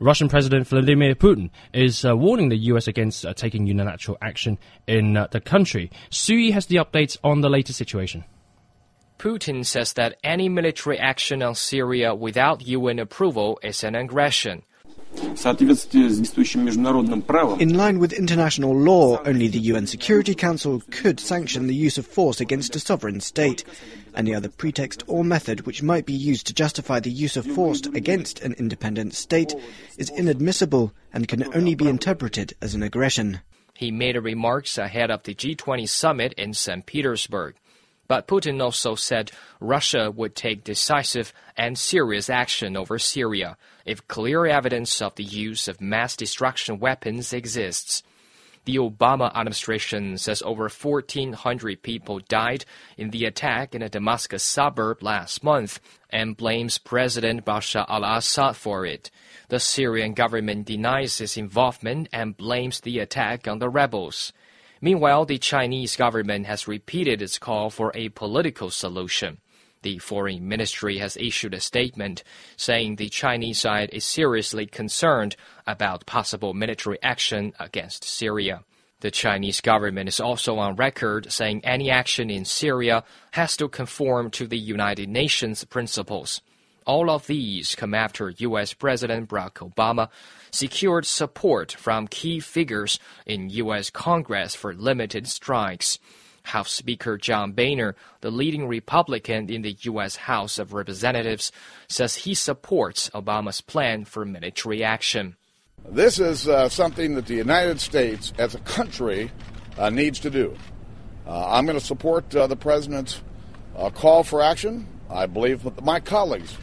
Russian President Vladimir Putin is uh, warning the US against uh, taking unilateral action in uh, the country. Sui has the updates on the latest situation. Putin says that any military action on Syria without UN approval is an aggression. In line with international law, only the UN Security Council could sanction the use of force against a sovereign state. Any other pretext or method which might be used to justify the use of force against an independent state is inadmissible and can only be interpreted as an aggression. He made remarks ahead of the G20 summit in St. Petersburg. But Putin also said Russia would take decisive and serious action over Syria if clear evidence of the use of mass destruction weapons exists. The Obama administration says over 1,400 people died in the attack in a Damascus suburb last month and blames President Bashar al Assad for it. The Syrian government denies its involvement and blames the attack on the rebels. Meanwhile, the Chinese government has repeated its call for a political solution. The foreign ministry has issued a statement saying the Chinese side is seriously concerned about possible military action against Syria. The Chinese government is also on record saying any action in Syria has to conform to the United Nations principles. All of these come after U.S. President Barack Obama secured support from key figures in U.S. Congress for limited strikes. House Speaker John Boehner, the leading Republican in the U.S. House of Representatives, says he supports Obama's plan for military action. This is uh, something that the United States as a country uh, needs to do. Uh, I'm going to support uh, the President's uh, call for action. I believe that my colleagues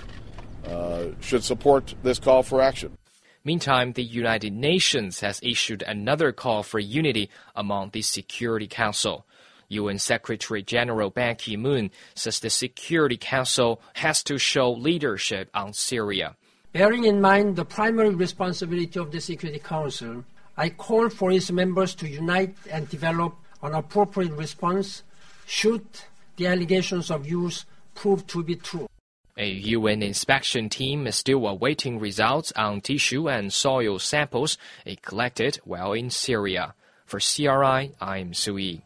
uh, should support this call for action. Meantime, the United Nations has issued another call for unity among the Security Council. UN Secretary General Ban Ki moon says the Security Council has to show leadership on Syria. Bearing in mind the primary responsibility of the Security Council, I call for its members to unite and develop an appropriate response should the allegations of use prove to be true. A UN inspection team is still awaiting results on tissue and soil samples it collected while in Syria. For CRI, I'm Sui.